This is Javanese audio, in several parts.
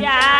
Yeah.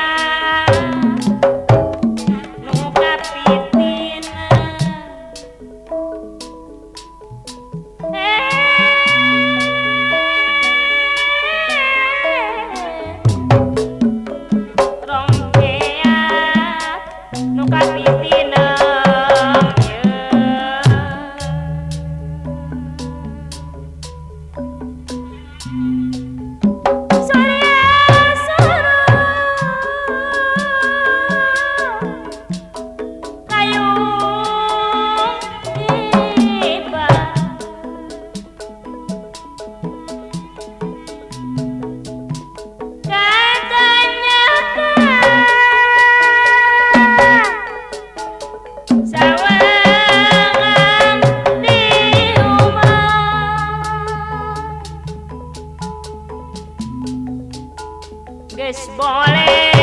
que es.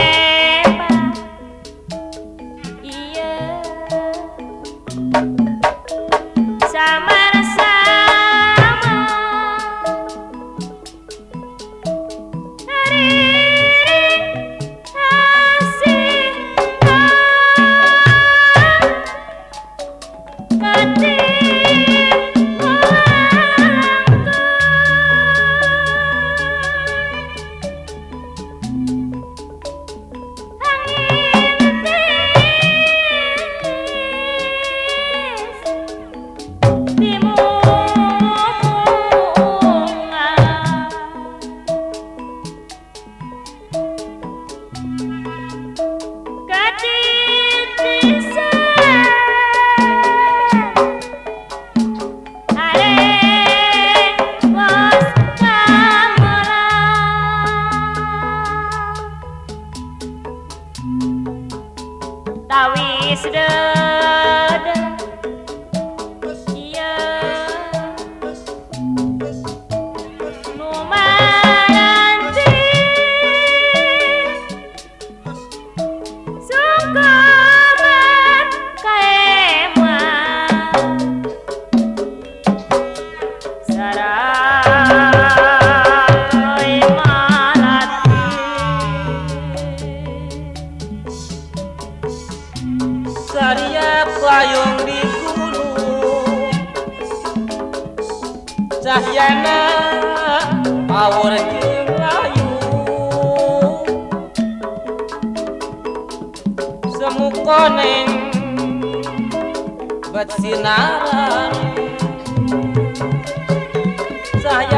Tawis deh wayung di gunung. Cahyana awur layu. Semuka neng bersinaran cah